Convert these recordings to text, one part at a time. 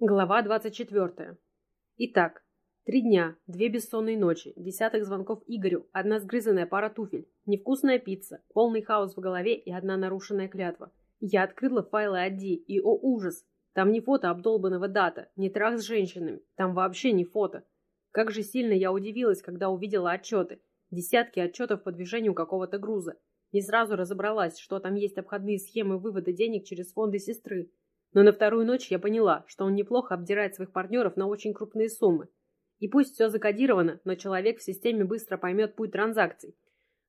Глава 24. Итак, три дня, две бессонные ночи, десяток звонков Игорю, одна сгрызанная пара туфель, невкусная пицца, полный хаос в голове и одна нарушенная клятва. Я открыла файлы Ади, и, о ужас, там не фото обдолбанного дата, не трах с женщинами, там вообще не фото. Как же сильно я удивилась, когда увидела отчеты. Десятки отчетов по движению какого-то груза. Не сразу разобралась, что там есть обходные схемы вывода денег через фонды сестры. Но на вторую ночь я поняла, что он неплохо обдирает своих партнеров на очень крупные суммы. И пусть все закодировано, но человек в системе быстро поймет путь транзакций.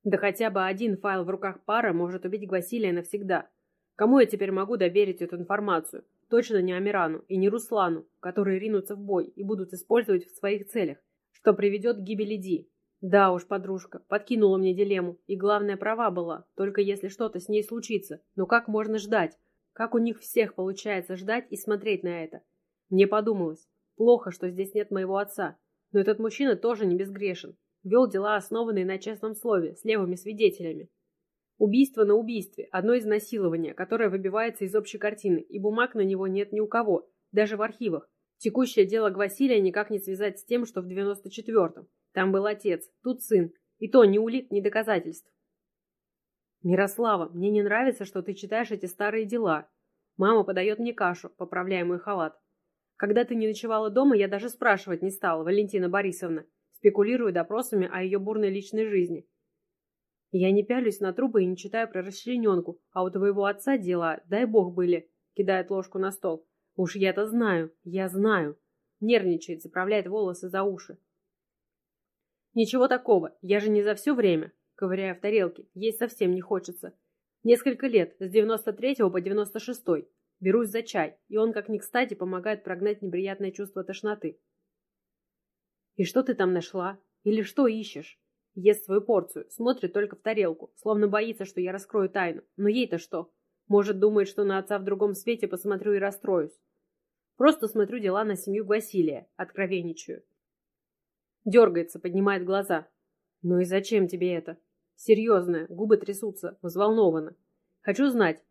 Да хотя бы один файл в руках пара может убить Гвасилия навсегда. Кому я теперь могу доверить эту информацию? Точно не Амирану и не Руслану, которые ринутся в бой и будут использовать в своих целях, что приведет к гибели Ди. Да уж, подружка, подкинула мне дилемму, и главная права была, только если что-то с ней случится. Но как можно ждать? Как у них всех получается ждать и смотреть на это? Мне подумалось, плохо, что здесь нет моего отца. Но этот мужчина тоже не безгрешен. Вел дела, основанные на честном слове, с левыми свидетелями. Убийство на убийстве, одно изнасилование, которое выбивается из общей картины, и бумаг на него нет ни у кого, даже в архивах. Текущее дело Гвасилия никак не связать с тем, что в 94-м. Там был отец, тут сын. И то ни улик, ни доказательств. «Мирослава, мне не нравится, что ты читаешь эти старые дела. Мама подает мне кашу, поправляя мой халат. Когда ты не ночевала дома, я даже спрашивать не стала, Валентина Борисовна, спекулируя допросами о ее бурной личной жизни. Я не пялюсь на трубы и не читаю про расчлененку, а у твоего отца дела, дай бог, были, кидает ложку на стол. Уж я-то знаю, я знаю. Нервничает, заправляет волосы за уши. Ничего такого, я же не за все время ковыряя в тарелке. Есть совсем не хочется. Несколько лет, с 93 по 96 берусь за чай, и он как ни кстати помогает прогнать неприятное чувство тошноты. И что ты там нашла? Или что ищешь? Ест свою порцию, смотрит только в тарелку, словно боится, что я раскрою тайну. Но ей-то что? Может, думает, что на отца в другом свете посмотрю и расстроюсь. Просто смотрю дела на семью Василия, откровенничаю. Дергается, поднимает глаза. Ну и зачем тебе это? Серьезная, губы трясутся, взволнованно. Хочу знать.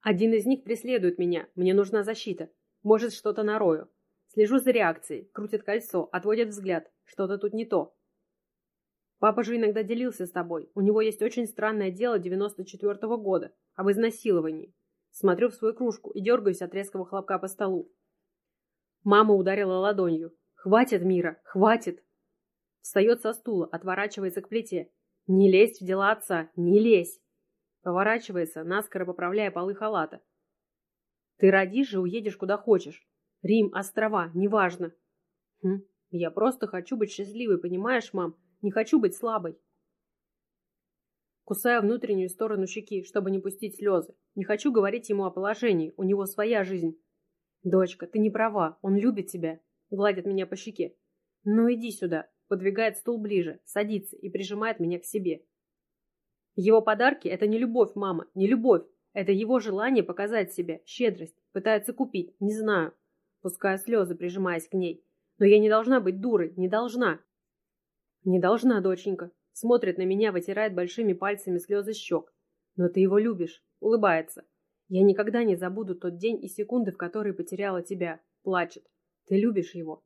Один из них преследует меня, мне нужна защита. Может, что-то нарою. Слежу за реакцией, крутит кольцо, отводит взгляд. Что-то тут не то. Папа же иногда делился с тобой. У него есть очень странное дело 94-го года, об изнасиловании. Смотрю в свою кружку и дергаюсь от резкого хлопка по столу. Мама ударила ладонью. «Хватит, Мира, хватит!» Встает со стула, отворачивается к плите. Не лезь в дела отца, не лезь. Поворачивается, наскоро поправляя полы халата. Ты родишь и уедешь куда хочешь. Рим, острова, неважно. Хм, я просто хочу быть счастливой, понимаешь, мам? Не хочу быть слабой. Кусаю внутреннюю сторону щеки, чтобы не пустить слезы. Не хочу говорить ему о положении, у него своя жизнь. Дочка, ты не права, он любит тебя. Гладит меня по щеке. Ну иди сюда, подвигает стул ближе, садится и прижимает меня к себе. Его подарки – это не любовь, мама, не любовь. Это его желание показать себя, щедрость, пытается купить, не знаю. Пуская слезы, прижимаясь к ней. Но я не должна быть дурой, не должна. Не должна, доченька. Смотрит на меня, вытирает большими пальцами слезы щек. Но ты его любишь, улыбается. Я никогда не забуду тот день и секунды, в которые потеряла тебя. Плачет. Ты любишь его.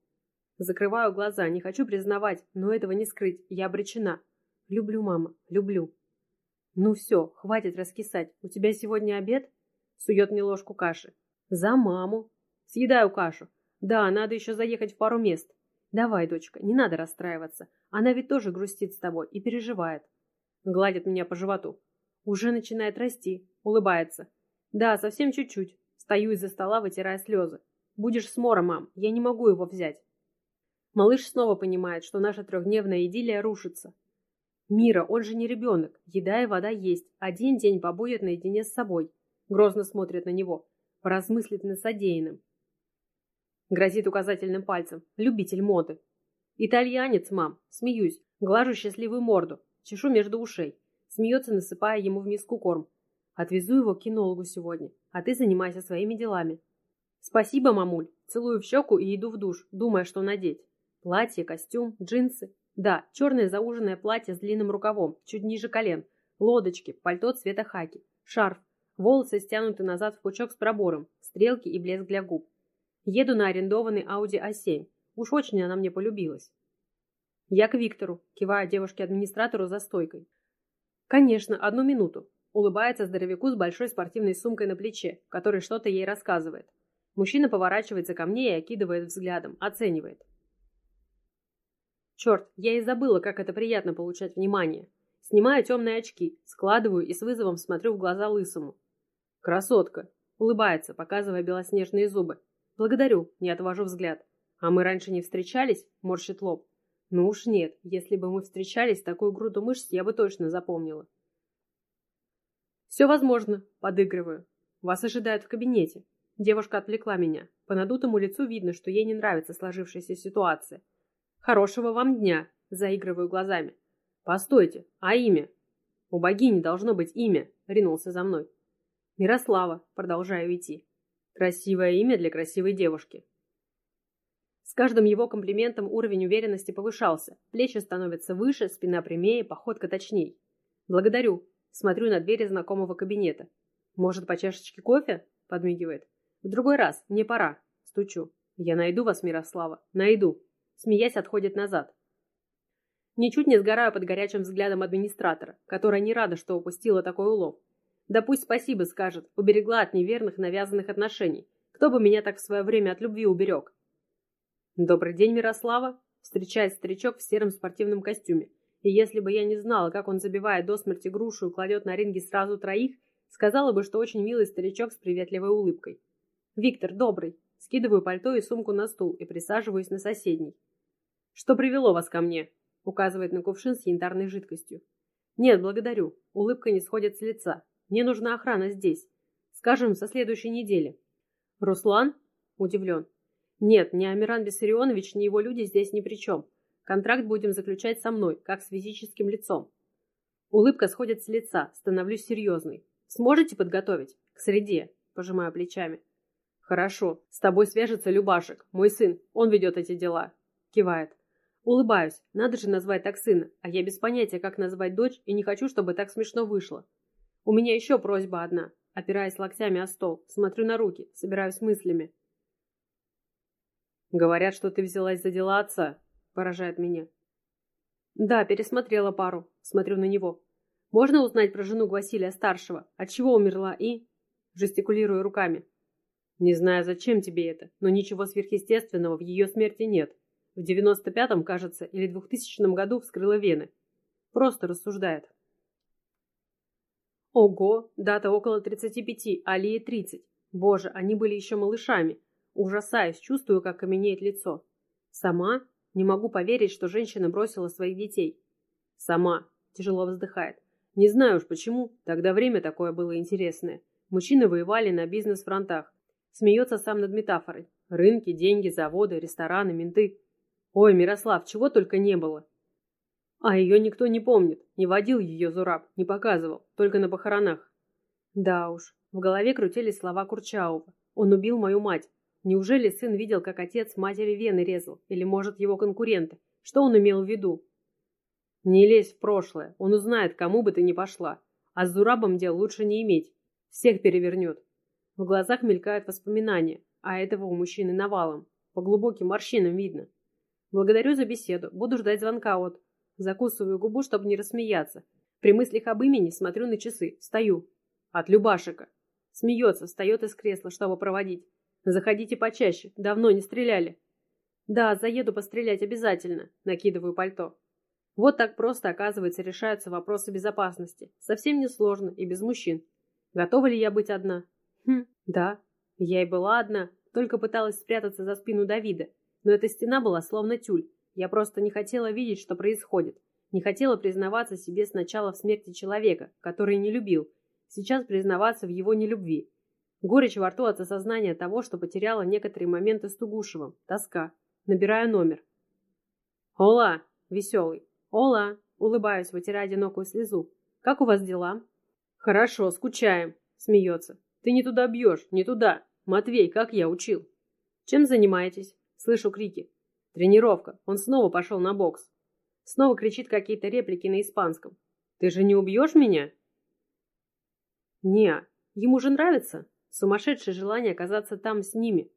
Закрываю глаза, не хочу признавать, но этого не скрыть, я обречена. Люблю, мама, люблю. Ну все, хватит раскисать. У тебя сегодня обед? Сует мне ложку каши. За маму. Съедаю кашу. Да, надо еще заехать в пару мест. Давай, дочка, не надо расстраиваться. Она ведь тоже грустит с тобой и переживает. Гладит меня по животу. Уже начинает расти. Улыбается. Да, совсем чуть-чуть. Стою из-за стола, вытирая слезы. Будешь с Мора, мам. Я не могу его взять. Малыш снова понимает, что наша трехдневная идиллия рушится. Мира, он же не ребенок. Еда и вода есть. Один день побудет наедине с собой. Грозно смотрит на него. Поразмыслит над содеянным. Грозит указательным пальцем. Любитель моды. Итальянец, мам. Смеюсь. Глажу счастливую морду. Чешу между ушей. Смеется, насыпая ему в миску корм. Отвезу его к кинологу сегодня. А ты занимайся своими делами. Спасибо, мамуль. Целую в щеку и иду в душ, думая, что надеть. Платье, костюм, джинсы. Да, черное зауженное платье с длинным рукавом, чуть ниже колен. Лодочки, пальто цвета хаки. Шарф. Волосы стянуты назад в пучок с пробором, стрелки и блеск для губ. Еду на арендованный Audi A7. Уж очень она мне полюбилась. Я к Виктору, кивая девушке-администратору за стойкой. Конечно, одну минуту. Улыбается здоровяку с большой спортивной сумкой на плече, который что-то ей рассказывает. Мужчина поворачивается ко мне и окидывает взглядом, оценивает. Черт, я и забыла, как это приятно получать внимание. Снимаю темные очки, складываю и с вызовом смотрю в глаза лысому. Красотка. Улыбается, показывая белоснежные зубы. Благодарю, не отвожу взгляд. А мы раньше не встречались? Морщит лоб. Ну уж нет, если бы мы встречались, такую груду мышц я бы точно запомнила. Все возможно, подыгрываю. Вас ожидают в кабинете. Девушка отвлекла меня. По надутому лицу видно, что ей не нравится сложившаяся ситуация. Хорошего вам дня, заигрываю глазами. Постойте, а имя? У богини должно быть имя, ринулся за мной. Мирослава, продолжаю идти. Красивое имя для красивой девушки. С каждым его комплиментом уровень уверенности повышался. Плечи становятся выше, спина прямее, походка точней. Благодарю. Смотрю на двери знакомого кабинета. Может, по чашечке кофе? Подмигивает. В другой раз. Мне пора. Стучу. Я найду вас, Мирослава. Найду. Смеясь, отходит назад. Ничуть не сгораю под горячим взглядом администратора, которая не рада, что упустила такой улов. Да пусть спасибо скажет, уберегла от неверных навязанных отношений. Кто бы меня так в свое время от любви уберег? «Добрый день, Мирослава!» Встречает старичок в сером спортивном костюме. И если бы я не знала, как он забивает до смерти грушу и кладет на ринге сразу троих, сказала бы, что очень милый старичок с приветливой улыбкой. «Виктор, добрый!» Скидываю пальто и сумку на стул и присаживаюсь на соседний. «Что привело вас ко мне?» Указывает на кувшин с янтарной жидкостью. «Нет, благодарю. Улыбка не сходит с лица. Мне нужна охрана здесь. Скажем, со следующей недели». «Руслан?» Удивлен. Нет, ни Амиран Бессарионович, ни его люди здесь ни при чем. Контракт будем заключать со мной, как с физическим лицом. Улыбка сходит с лица, становлюсь серьезной. Сможете подготовить? К среде. Пожимаю плечами. Хорошо. С тобой свяжется Любашек, мой сын. Он ведет эти дела. Кивает. Улыбаюсь. Надо же назвать так сына, а я без понятия, как назвать дочь, и не хочу, чтобы так смешно вышло. У меня еще просьба одна. Опираясь локтями о стол, смотрю на руки, собираюсь мыслями. «Говорят, что ты взялась за дела отца», — поражает меня. «Да, пересмотрела пару. Смотрю на него. Можно узнать про жену Василия-старшего? От чего умерла и...» Жестикулирую руками. «Не знаю, зачем тебе это, но ничего сверхъестественного в ее смерти нет. В девяносто пятом, кажется, или двухтысячном году вскрыла вены. Просто рассуждает». Ого, дата около тридцати пяти, Алие тридцать. Боже, они были еще малышами. Ужасаюсь, чувствую, как каменеет лицо. Сама? Не могу поверить, что женщина бросила своих детей. Сама. Тяжело вздыхает. Не знаю уж почему, тогда время такое было интересное. Мужчины воевали на бизнес-фронтах. Смеется сам над метафорой. Рынки, деньги, заводы, рестораны, менты. Ой, Мирослав, чего только не было. А ее никто не помнит. Не водил ее Зураб, не показывал. Только на похоронах. Да уж. В голове крутились слова Курчаува. Он убил мою мать. Неужели сын видел, как отец матери вены резал? Или, может, его конкуренты? Что он имел в виду? Не лезь в прошлое. Он узнает, кому бы ты ни пошла. А с Зурабом дел лучше не иметь. Всех перевернет. В глазах мелькают воспоминания, а этого у мужчины навалом. По глубоким морщинам видно. Благодарю за беседу. Буду ждать звонка от... Закусываю губу, чтобы не рассмеяться. При мыслях об имени смотрю на часы. Встаю. От Любашика. Смеется, встает из кресла, чтобы проводить. Заходите почаще, давно не стреляли. Да, заеду пострелять обязательно, накидываю пальто. Вот так просто, оказывается, решаются вопросы безопасности. Совсем не сложно и без мужчин. Готова ли я быть одна? Хм, да. Я и была одна, только пыталась спрятаться за спину Давида. Но эта стена была словно тюль. Я просто не хотела видеть, что происходит. Не хотела признаваться себе сначала в смерти человека, который не любил. Сейчас признаваться в его нелюбви. Горечь во рту от осознания того, что потеряла некоторые моменты с Тугушевым. Тоска. Набираю номер. «Ола!» Веселый. «Ола!» Улыбаюсь, вытирая одинокую слезу. «Как у вас дела?» «Хорошо, скучаем», — смеется. «Ты не туда бьешь, не туда. Матвей, как я учил». «Чем занимаетесь?» Слышу крики. «Тренировка. Он снова пошел на бокс». Снова кричит какие-то реплики на испанском. «Ты же не убьешь меня?» «Не, Ему же нравится? Сумасшедшее желание оказаться там с ними.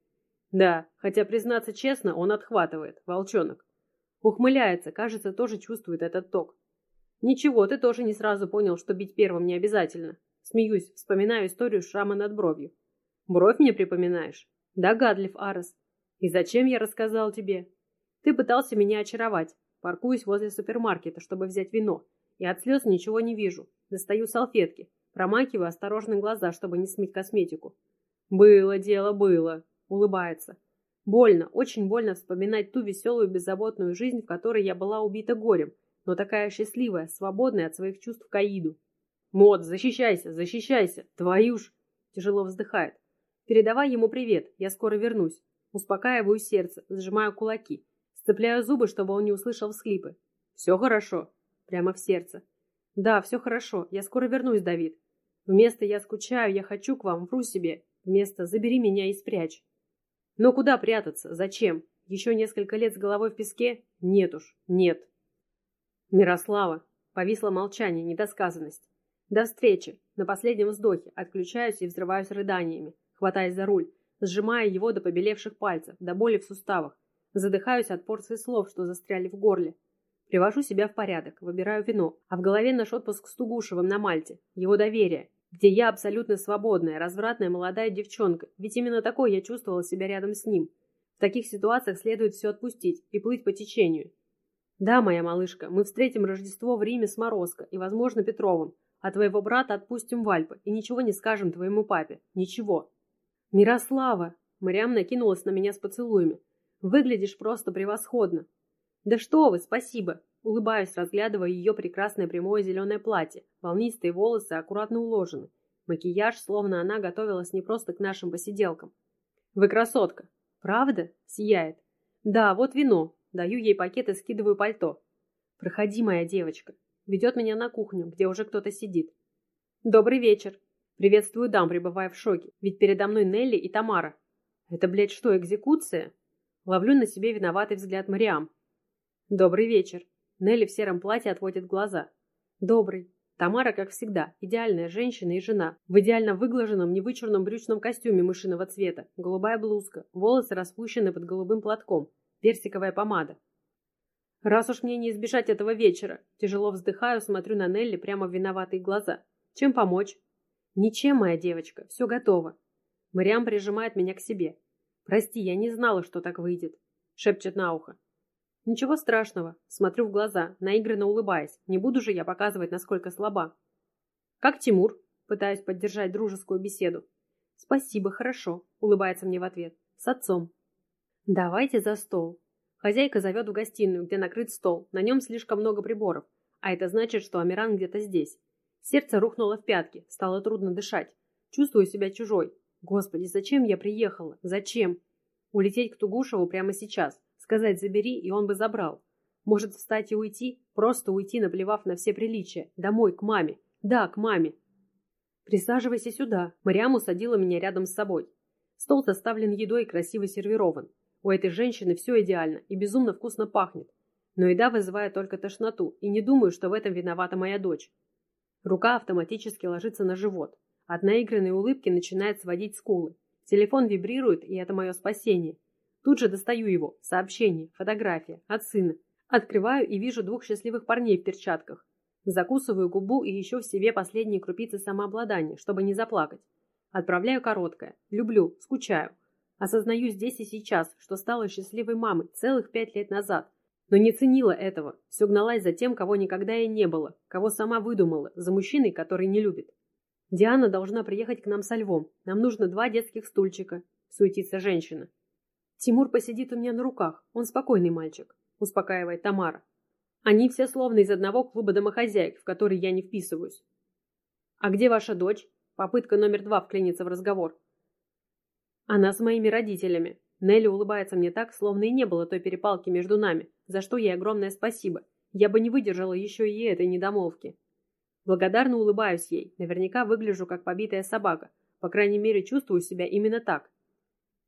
Да, хотя, признаться честно, он отхватывает, волчонок. Ухмыляется, кажется, тоже чувствует этот ток. Ничего, ты тоже не сразу понял, что бить первым не обязательно. Смеюсь, вспоминаю историю шрама над бровью. Бровь мне припоминаешь? Догадлив, Арес. И зачем я рассказал тебе? Ты пытался меня очаровать. Паркуюсь возле супермаркета, чтобы взять вино. И от слез ничего не вижу. Достаю салфетки. Промакиваю осторожно глаза, чтобы не смыть косметику. Было дело, было. Улыбается. Больно, очень больно вспоминать ту веселую беззаботную жизнь, в которой я была убита горем, но такая счастливая, свободная от своих чувств к Аиду. Мод, защищайся, защищайся, твою ж! Тяжело вздыхает. Передавай ему привет, я скоро вернусь. Успокаиваю сердце, сжимаю кулаки. Сцепляю зубы, чтобы он не услышал всхлипы. Все хорошо. Прямо в сердце. Да, все хорошо, я скоро вернусь, Давид. Вместо «я скучаю, я хочу к вам», вру себе. Вместо «забери меня и спрячь». Но куда прятаться? Зачем? Еще несколько лет с головой в песке? Нет уж, нет. Мирослава. Повисло молчание, недосказанность. До встречи. На последнем вздохе отключаюсь и взрываюсь рыданиями, хватаясь за руль, сжимая его до побелевших пальцев, до боли в суставах. Задыхаюсь от порции слов, что застряли в горле. Привожу себя в порядок, выбираю вино, а в голове наш отпуск с Тугушевым на Мальте, его доверие, где я абсолютно свободная, развратная молодая девчонка, ведь именно такой я чувствовала себя рядом с ним. В таких ситуациях следует все отпустить и плыть по течению. Да, моя малышка, мы встретим Рождество в Риме с Морозко и, возможно, Петровым, а твоего брата отпустим в Альпы и ничего не скажем твоему папе. Ничего. Мирослава! Мариам накинулась на меня с поцелуями. Выглядишь просто превосходно. Да что вы, спасибо. Улыбаюсь, разглядывая ее прекрасное прямое зеленое платье. Волнистые волосы аккуратно уложены. Макияж, словно она готовилась не просто к нашим посиделкам. Вы красотка. Правда? Сияет. Да, вот вино. Даю ей пакет и скидываю пальто. Проходи, моя девочка. Ведет меня на кухню, где уже кто-то сидит. Добрый вечер. Приветствую дам, пребывая в шоке. Ведь передо мной Нелли и Тамара. Это, блядь, что, экзекуция? Ловлю на себе виноватый взгляд Мариам. Добрый вечер. Нелли в сером платье отводит глаза. Добрый. Тамара, как всегда, идеальная женщина и жена. В идеально выглаженном, невычурном брючном костюме мышиного цвета. Голубая блузка. Волосы распущены под голубым платком. Персиковая помада. Раз уж мне не избежать этого вечера, тяжело вздыхаю, смотрю на Нелли прямо в виноватые глаза. Чем помочь? Ничем, моя девочка. Все готово. Мариам прижимает меня к себе. «Прости, я не знала, что так выйдет», — шепчет на ухо. «Ничего страшного», — смотрю в глаза, наигранно улыбаясь. Не буду же я показывать, насколько слаба. «Как Тимур?» — пытаюсь поддержать дружескую беседу. «Спасибо, хорошо», — улыбается мне в ответ. «С отцом». «Давайте за стол». Хозяйка зовет в гостиную, где накрыт стол. На нем слишком много приборов. А это значит, что Амиран где-то здесь. Сердце рухнуло в пятки, стало трудно дышать. Чувствую себя чужой. Господи, зачем я приехала? Зачем? Улететь к Тугушеву прямо сейчас. Сказать «забери», и он бы забрал. Может встать и уйти? Просто уйти, наплевав на все приличия. Домой, к маме. Да, к маме. Присаживайся сюда. Мариам усадила меня рядом с собой. Стол заставлен едой и красиво сервирован. У этой женщины все идеально и безумно вкусно пахнет. Но еда вызывает только тошноту, и не думаю, что в этом виновата моя дочь. Рука автоматически ложится на живот. От наигранной улыбки начинает сводить скулы. Телефон вибрирует, и это мое спасение. Тут же достаю его. Сообщение, фотография, от сына. Открываю и вижу двух счастливых парней в перчатках. Закусываю губу и ищу в себе последние крупицы самообладания, чтобы не заплакать. Отправляю короткое. Люблю, скучаю. Осознаю здесь и сейчас, что стала счастливой мамой целых пять лет назад. Но не ценила этого. Все гналась за тем, кого никогда и не было, кого сама выдумала, за мужчиной, который не любит. Диана должна приехать к нам со львом. Нам нужно два детских стульчика. Суетится женщина. Тимур посидит у меня на руках. Он спокойный мальчик. Успокаивает Тамара. Они все словно из одного клуба домохозяек, в который я не вписываюсь. А где ваша дочь? Попытка номер два вклиниться в разговор. Она с моими родителями. Нелли улыбается мне так, словно и не было той перепалки между нами, за что ей огромное спасибо. Я бы не выдержала еще и этой недомолвки. Благодарно улыбаюсь ей. Наверняка выгляжу как побитая собака. По крайней мере, чувствую себя именно так.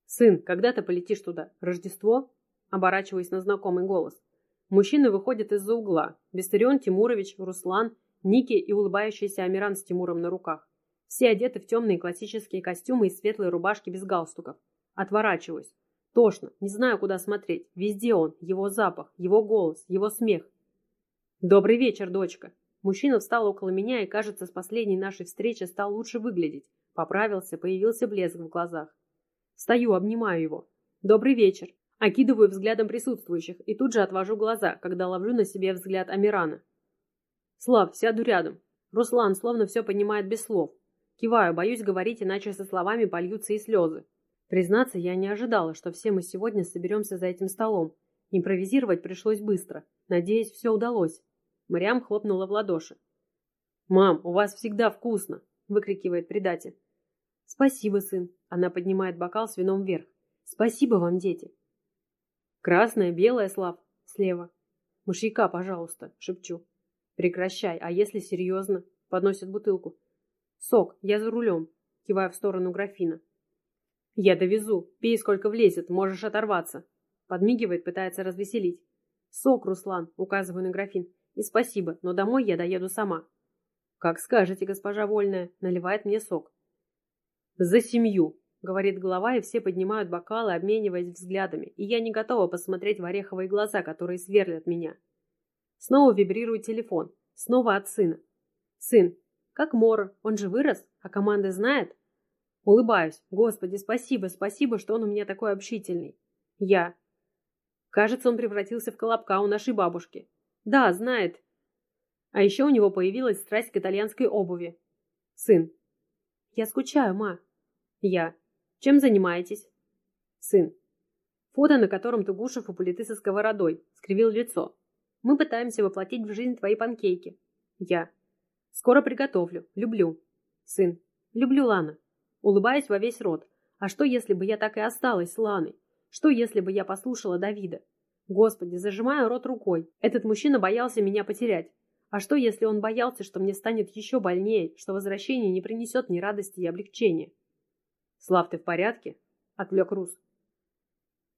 «Сын, когда ты полетишь туда? Рождество?» Оборачиваясь на знакомый голос. Мужчины выходят из-за угла. Бестерион Тимурович, Руслан, Ники и улыбающийся Амиран с Тимуром на руках. Все одеты в темные классические костюмы и светлые рубашки без галстуков. Отворачиваюсь. Тошно, не знаю, куда смотреть. Везде он, его запах, его голос, его смех. «Добрый вечер, дочка!» Мужчина встал около меня и, кажется, с последней нашей встречи стал лучше выглядеть. Поправился, появился блеск в глазах. Стою, обнимаю его. «Добрый вечер!» Окидываю взглядом присутствующих и тут же отвожу глаза, когда ловлю на себе взгляд Амирана. «Слав, сяду рядом». Руслан словно все понимает без слов. Киваю, боюсь говорить, иначе со словами польются и слезы. Признаться, я не ожидала, что все мы сегодня соберемся за этим столом. Импровизировать пришлось быстро. Надеюсь, все удалось. Мариам хлопнула в ладоши. «Мам, у вас всегда вкусно!» — выкрикивает предатель. «Спасибо, сын!» — она поднимает бокал с вином вверх. «Спасибо вам, дети!» «Красное, белое, Слав!» — слева. «Мышьяка, пожалуйста!» — шепчу. «Прекращай, а если серьезно?» — подносит бутылку. «Сок, я за рулем!» — киваю в сторону графина. «Я довезу. Пей, сколько влезет, можешь оторваться!» Подмигивает, пытается развеселить. «Сок, Руслан!» — указываю на графин. И спасибо, но домой я доеду сама. Как скажете, госпожа Вольная, наливает мне сок. За семью, говорит голова, и все поднимают бокалы, обмениваясь взглядами, и я не готова посмотреть в ореховые глаза, которые сверлят меня. Снова вибрирует телефон, снова от сына. Сын, как Мора, он же вырос, а команда знает? Улыбаюсь. Господи, спасибо, спасибо, что он у меня такой общительный. Я. Кажется, он превратился в колобка у нашей бабушки. Да, знает. А еще у него появилась страсть к итальянской обуви. Сын. Я скучаю, ма. Я. Чем занимаетесь? Сын. Фото, на котором Тугушев у плиты со сковородой, скривил лицо. Мы пытаемся воплотить в жизнь твои панкейки. Я. Скоро приготовлю. Люблю. Сын. Люблю, Лана. Улыбаюсь во весь рот. А что, если бы я так и осталась с Ланой? Что, если бы я послушала Давида? Господи, зажимаю рот рукой. Этот мужчина боялся меня потерять. А что, если он боялся, что мне станет еще больнее, что возвращение не принесет ни радости и облегчения? «Слав, ты в порядке?» — отвлек Рус.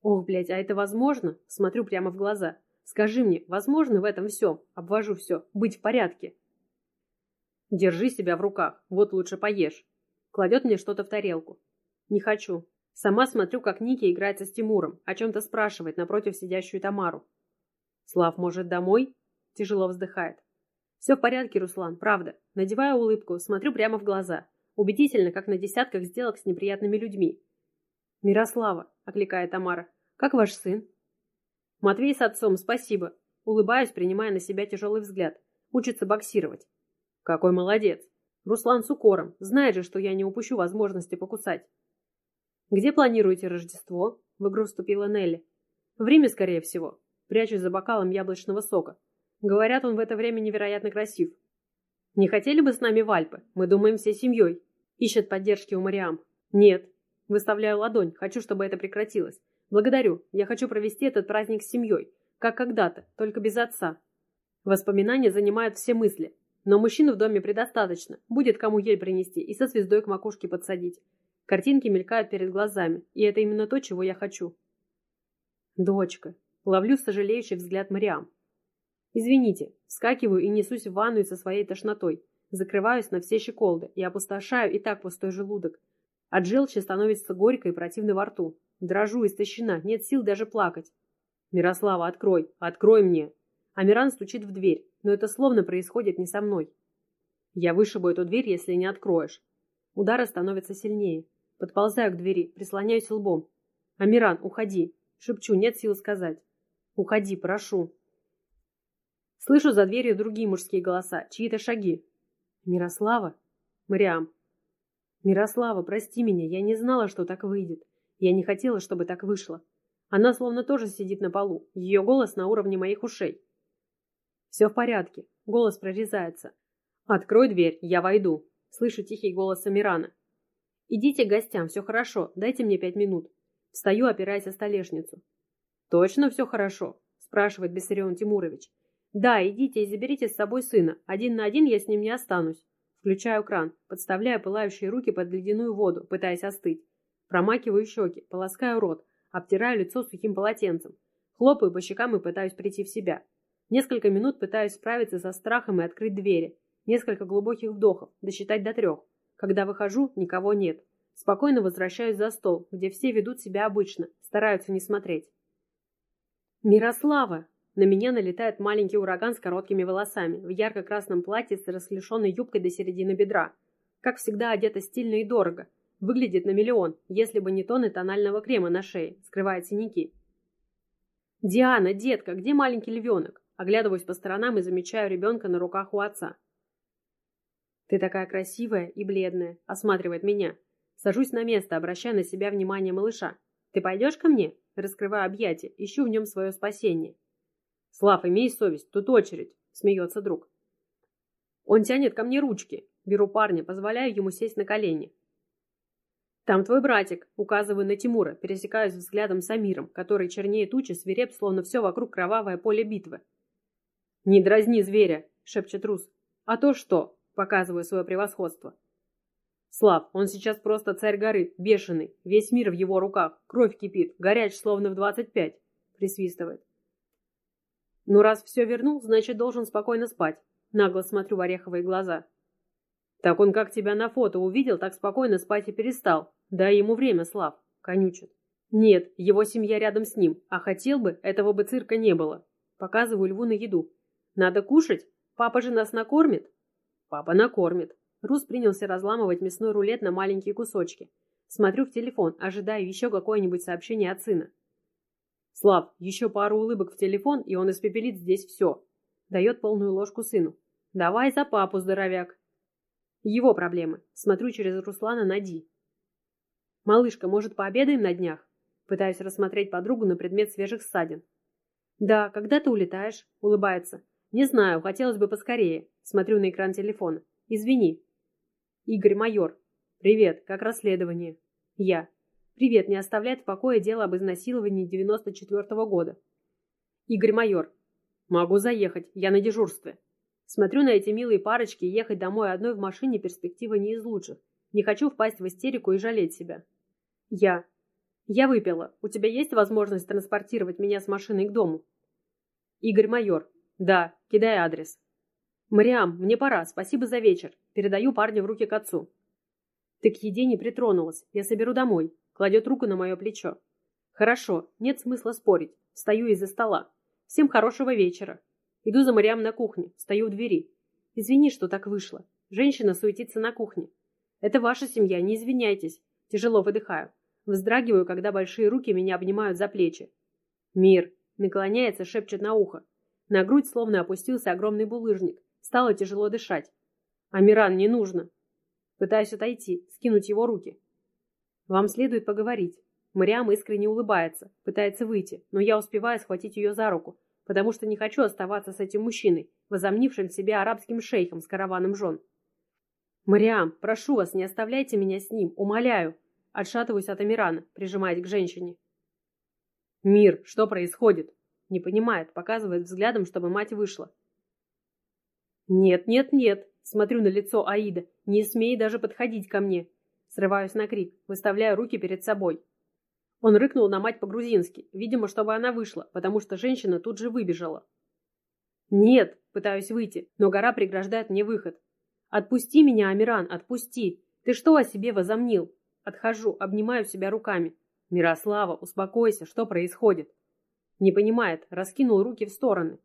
«Ох, блядь, а это возможно?» — смотрю прямо в глаза. «Скажи мне, возможно в этом все, обвожу все, быть в порядке?» «Держи себя в руках, вот лучше поешь». Кладет мне что-то в тарелку. «Не хочу. Сама смотрю, как Ники играется с Тимуром, о чем-то спрашивает напротив сидящую Тамару. «Слав, может, домой?» Тяжело вздыхает. «Все в порядке, Руслан, правда. Надеваю улыбку, смотрю прямо в глаза. Убедительно, как на десятках сделок с неприятными людьми. «Мирослава», — окликает Тамара, — «как ваш сын?» «Матвей с отцом, спасибо». Улыбаюсь, принимая на себя тяжелый взгляд. Учится боксировать. «Какой молодец!» Руслан с укором. Знает же, что я не упущу возможности покусать. «Где планируете Рождество?» — в игру вступила Нелли. «В Риме, скорее всего. Прячусь за бокалом яблочного сока. Говорят, он в это время невероятно красив. Не хотели бы с нами в Альпы? Мы думаем всей семьей». Ищет поддержки у Мариам. «Нет». Выставляю ладонь. Хочу, чтобы это прекратилось. «Благодарю. Я хочу провести этот праздник с семьей. Как когда-то, только без отца». Воспоминания занимают все мысли. Но мужчин в доме предостаточно. Будет кому ель принести и со звездой к макушке подсадить. Картинки мелькают перед глазами, и это именно то, чего я хочу. Дочка. Ловлю сожалеющий взгляд Мариам. Извините, вскакиваю и несусь в ванную со своей тошнотой. Закрываюсь на все щеколды и опустошаю и так пустой желудок. От желчи становится горько и противно во рту. Дрожу, истощена, нет сил даже плакать. «Мирослава, открой! Открой мне!» Амиран стучит в дверь, но это словно происходит не со мной. Я вышибу эту дверь, если не откроешь. Удары становятся сильнее. Подползаю к двери, прислоняюсь лбом. «Амиран, уходи!» Шепчу, нет сил сказать. «Уходи, прошу!» Слышу за дверью другие мужские голоса, чьи-то шаги. «Мирослава?» «Мариам!» «Мирослава, прости меня, я не знала, что так выйдет. Я не хотела, чтобы так вышло. Она словно тоже сидит на полу, ее голос на уровне моих ушей. Все в порядке, голос прорезается. «Открой дверь, я войду», слышу тихий голос Амирана. «Идите к гостям, все хорошо, дайте мне пять минут». Встаю, опираясь о столешницу. «Точно все хорошо?» – спрашивает Бессарион Тимурович. «Да, идите и заберите с собой сына. Один на один я с ним не останусь». Включаю кран, подставляю пылающие руки под ледяную воду, пытаясь остыть. Промакиваю щеки, полоскаю рот, обтираю лицо сухим полотенцем. Хлопаю по щекам и пытаюсь прийти в себя. Несколько минут пытаюсь справиться со страхом и открыть двери. Несколько глубоких вдохов, досчитать до трех. Когда выхожу, никого нет. Спокойно возвращаюсь за стол, где все ведут себя обычно, стараются не смотреть. «Мирослава!» На меня налетает маленький ураган с короткими волосами, в ярко-красном платье с расклешенной юбкой до середины бедра. Как всегда, одета стильно и дорого. Выглядит на миллион, если бы не тоны тонального крема на шее, скрывает синяки. «Диана, детка, где маленький львенок?» Оглядываюсь по сторонам и замечаю ребенка на руках у отца. «Ты такая красивая и бледная», — осматривает меня. Сажусь на место, обращая на себя внимание малыша. «Ты пойдешь ко мне?» Раскрываю объятия, ищу в нем свое спасение. «Слав, имей совесть, тут очередь», — смеется друг. Он тянет ко мне ручки. Беру парня, позволяю ему сесть на колени. «Там твой братик», — указываю на Тимура, пересекаюсь взглядом с Амиром, который чернее тучи, свиреп, словно все вокруг кровавое поле битвы. «Не дразни зверя», — шепчет Рус. «А то что?» — показываю свое превосходство. «Слав, он сейчас просто царь горы, бешеный, весь мир в его руках, кровь кипит, горяч, словно в двадцать пять», — присвистывает. «Ну, раз все вернул, значит, должен спокойно спать», — нагло смотрю в ореховые глаза. «Так он как тебя на фото увидел, так спокойно спать и перестал. Дай ему время, Слав», — конючит. «Нет, его семья рядом с ним, а хотел бы, этого бы цирка не было». Показываю льву на еду. «Надо кушать? Папа же нас накормит?» «Папа накормит». Рус принялся разламывать мясной рулет на маленькие кусочки. Смотрю в телефон, ожидаю еще какое-нибудь сообщение от сына. «Слав, еще пару улыбок в телефон, и он испепелит здесь все». Дает полную ложку сыну. «Давай за папу, здоровяк». Его проблемы. Смотрю через Руслана на Ди. «Малышка, может, пообедаем на днях?» Пытаюсь рассмотреть подругу на предмет свежих ссадин. «Да, когда ты улетаешь?» — улыбается. «Не знаю, хотелось бы поскорее». Смотрю на экран телефона. «Извини». «Игорь, майор». «Привет, как расследование?» «Я». «Привет, не оставляет в покое дело об изнасиловании 94-го года». «Игорь, майор». «Могу заехать, я на дежурстве». Смотрю на эти милые парочки, и ехать домой одной в машине перспектива не из лучших. Не хочу впасть в истерику и жалеть себя. Я. Я выпила. У тебя есть возможность транспортировать меня с машиной к дому? Игорь Майор. Да, кидай адрес. Мариам, мне пора, спасибо за вечер. Передаю парня в руки к отцу. Ты к еде не притронулась. Я соберу домой. Кладет руку на мое плечо. Хорошо, нет смысла спорить. Встаю из-за стола. Всем хорошего вечера. Иду за Мариам на кухню, стою у двери. Извини, что так вышло. Женщина суетится на кухне. Это ваша семья, не извиняйтесь. Тяжело выдыхаю. Вздрагиваю, когда большие руки меня обнимают за плечи. Мир. Наклоняется, шепчет на ухо. На грудь словно опустился огромный булыжник. Стало тяжело дышать. Амиран, не нужно. Пытаюсь отойти, скинуть его руки. Вам следует поговорить. Мариам искренне улыбается, пытается выйти, но я успеваю схватить ее за руку, потому что не хочу оставаться с этим мужчиной, возомнившим себя арабским шейхом с караваном жен. «Мариам, прошу вас, не оставляйте меня с ним, умоляю!» Отшатываюсь от Амирана, прижимаясь к женщине. «Мир, что происходит?» Не понимает, показывает взглядом, чтобы мать вышла. «Нет, нет, нет!» Смотрю на лицо Аида. «Не смей даже подходить ко мне!» Срываюсь на крик, выставляя руки перед собой. Он рыкнул на мать по-грузински, видимо, чтобы она вышла, потому что женщина тут же выбежала. «Нет!» – пытаюсь выйти, но гора преграждает мне выход. «Отпусти меня, Амиран, отпусти! Ты что о себе возомнил?» Отхожу, обнимаю себя руками. «Мирослава, успокойся, что происходит?» Не понимает, раскинул руки в стороны.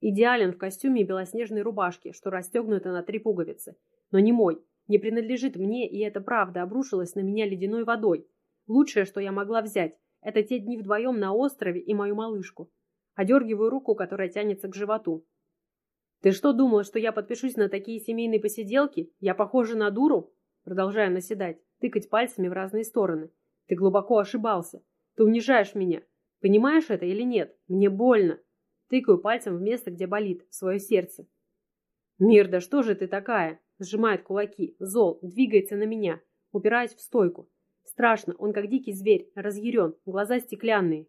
Идеален в костюме и белоснежной рубашке, что расстегнуто на три пуговицы. Но не мой, не принадлежит мне, и это правда обрушилась на меня ледяной водой. Лучшее, что я могла взять, это те дни вдвоем на острове и мою малышку. Одергиваю руку, которая тянется к животу. «Ты что, думала, что я подпишусь на такие семейные посиделки? Я похожа на дуру?» Продолжаю наседать, тыкать пальцами в разные стороны. «Ты глубоко ошибался. Ты унижаешь меня. Понимаешь это или нет? Мне больно». Тыкаю пальцем в место, где болит, в свое сердце. «Мир, да что же ты такая?» Сжимает кулаки, зол, двигается на меня, упираясь в стойку. Страшно, он как дикий зверь, разъярен, глаза стеклянные.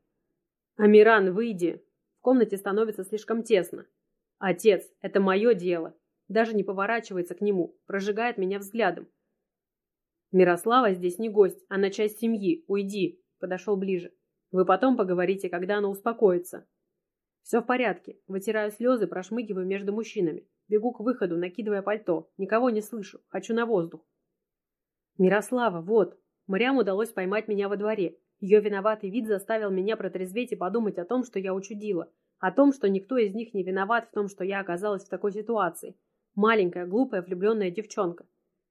«Амиран, выйди!» В комнате становится слишком тесно. «Отец, это мое дело!» Даже не поворачивается к нему, прожигает меня взглядом. «Мирослава здесь не гость, она часть семьи. Уйди!» Подошел ближе. «Вы потом поговорите, когда она успокоится». «Все в порядке. Вытираю слезы, прошмыгиваю между мужчинами. Бегу к выходу, накидывая пальто. Никого не слышу. Хочу на воздух. Мирослава, вот. Мариам удалось поймать меня во дворе. Ее виноватый вид заставил меня протрезветь и подумать о том, что я учудила. О том, что никто из них не виноват в том, что я оказалась в такой ситуации. Маленькая, глупая, влюбленная девчонка.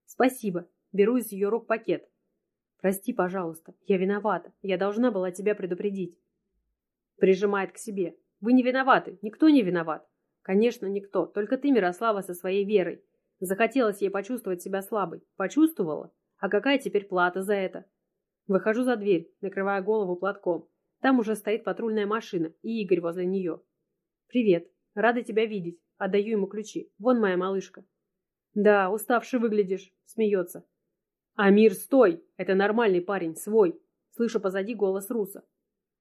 Спасибо. Беру из ее рук пакет. Прости, пожалуйста. Я виновата. Я должна была тебя предупредить. Прижимает к себе. Вы не виноваты. Никто не виноват. Конечно, никто. Только ты, Мирослава, со своей верой. Захотелось ей почувствовать себя слабой. Почувствовала? А какая теперь плата за это? Выхожу за дверь, накрывая голову платком. Там уже стоит патрульная машина, и Игорь возле нее. «Привет. Рада тебя видеть. Отдаю ему ключи. Вон моя малышка». «Да, уставший выглядишь», — смеется. «Амир, стой! Это нормальный парень, свой!» Слышу позади голос Руса.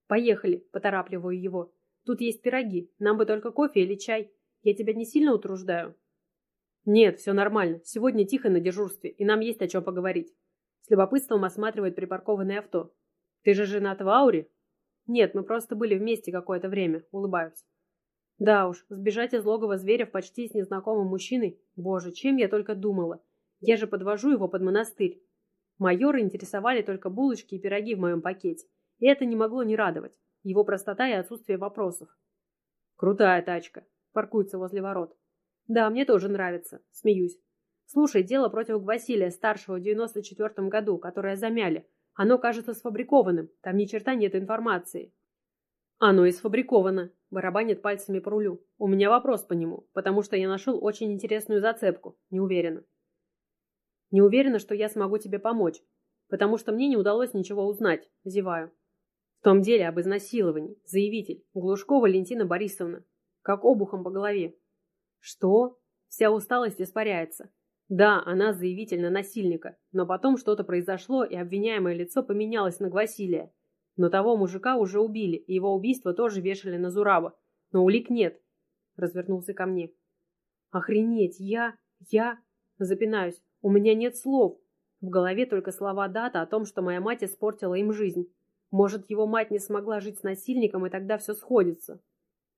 «Поехали», — поторапливаю его. «Тут есть пироги. Нам бы только кофе или чай. Я тебя не сильно утруждаю?» «Нет, все нормально. Сегодня тихо на дежурстве, и нам есть о чем поговорить». С любопытством осматривает припаркованное авто. «Ты же женат в Ауре?» «Нет, мы просто были вместе какое-то время», — улыбаюсь. «Да уж, сбежать из логова зверя почти с незнакомым мужчиной? Боже, чем я только думала. Я же подвожу его под монастырь. Майора интересовали только булочки и пироги в моем пакете. И это не могло не радовать. Его простота и отсутствие вопросов. «Крутая тачка», — паркуется возле ворот. Да, мне тоже нравится. Смеюсь. Слушай, дело против Василия, старшего в 94-м году, которое замяли. Оно кажется сфабрикованным. Там ни черта нет информации. Оно и сфабриковано. Барабанит пальцами по рулю. У меня вопрос по нему, потому что я нашел очень интересную зацепку. Не уверена. Не уверена, что я смогу тебе помочь, потому что мне не удалось ничего узнать. Зеваю. В том деле об изнасиловании. Заявитель. Глушкова Валентина Борисовна. Как обухом по голове. Что? Вся усталость испаряется. Да, она заявитель на насильника, но потом что-то произошло, и обвиняемое лицо поменялось на Гвасилия. Но того мужика уже убили, и его убийство тоже вешали на Зураба. Но улик нет. Развернулся ко мне. Охренеть, я... я... Запинаюсь. У меня нет слов. В голове только слова дата о том, что моя мать испортила им жизнь. Может, его мать не смогла жить с насильником, и тогда все сходится.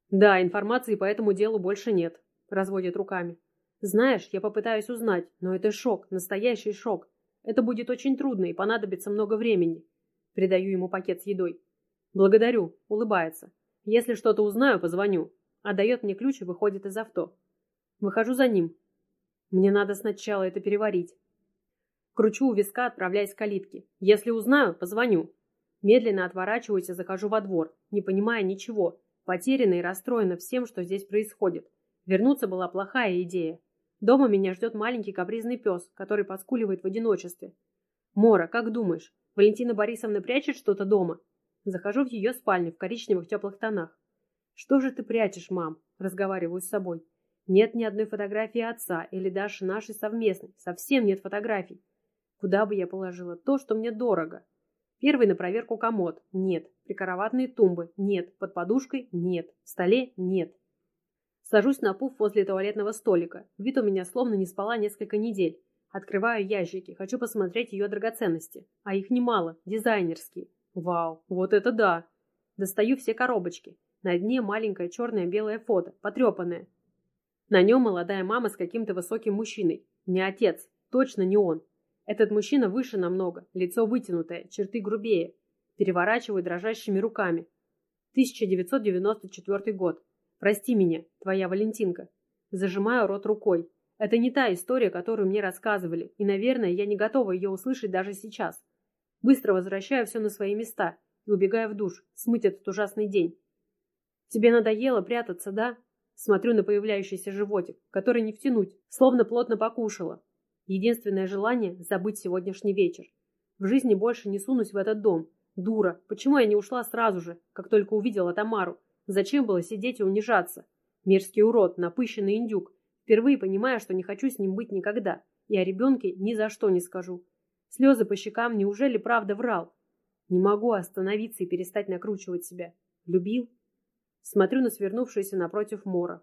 Да, информации по этому делу больше нет разводит руками. Знаешь, я попытаюсь узнать, но это шок, настоящий шок. Это будет очень трудно и понадобится много времени. Придаю ему пакет с едой. Благодарю, улыбается. Если что-то узнаю, позвоню. Отдает мне ключ и выходит из авто. Выхожу за ним. Мне надо сначала это переварить. Кручу у виска, отправляясь к калитке. Если узнаю, позвоню. Медленно отворачиваюсь и захожу во двор, не понимая ничего, потеряна и расстроена всем, что здесь происходит. Вернуться была плохая идея. Дома меня ждет маленький капризный пес, который подскуливает в одиночестве. «Мора, как думаешь, Валентина Борисовна прячет что-то дома?» Захожу в ее спальню в коричневых теплых тонах. «Что же ты прячешь, мам?» Разговариваю с собой. Нет ни одной фотографии отца или даже нашей совместной. Совсем нет фотографий. Куда бы я положила то, что мне дорого? Первый на проверку комод. Нет. Прикроватные тумбы. Нет. Под подушкой. Нет. В столе. Нет. Сажусь на пуф возле туалетного столика. Вид у меня словно не спала несколько недель. Открываю ящики, хочу посмотреть ее драгоценности. А их немало, дизайнерские. Вау, вот это да! Достаю все коробочки. На дне маленькое черное-белое фото, потрепанное. На нем молодая мама с каким-то высоким мужчиной. Не отец, точно не он. Этот мужчина выше намного, лицо вытянутое, черты грубее. Переворачиваю дрожащими руками. 1994 год. Прости меня, твоя Валентинка. Зажимаю рот рукой. Это не та история, которую мне рассказывали, и, наверное, я не готова ее услышать даже сейчас. Быстро возвращаю все на свои места и убегаю в душ, смыть этот ужасный день. Тебе надоело прятаться, да? Смотрю на появляющийся животик, который не втянуть, словно плотно покушала. Единственное желание – забыть сегодняшний вечер. В жизни больше не сунусь в этот дом. Дура, почему я не ушла сразу же, как только увидела Тамару? Зачем было сидеть и унижаться? Мерзкий урод, напыщенный индюк. Впервые понимаю, что не хочу с ним быть никогда. И о ребенке ни за что не скажу. Слезы по щекам, неужели правда врал? Не могу остановиться и перестать накручивать себя. Любил? Смотрю на свернувшуюся напротив Мора.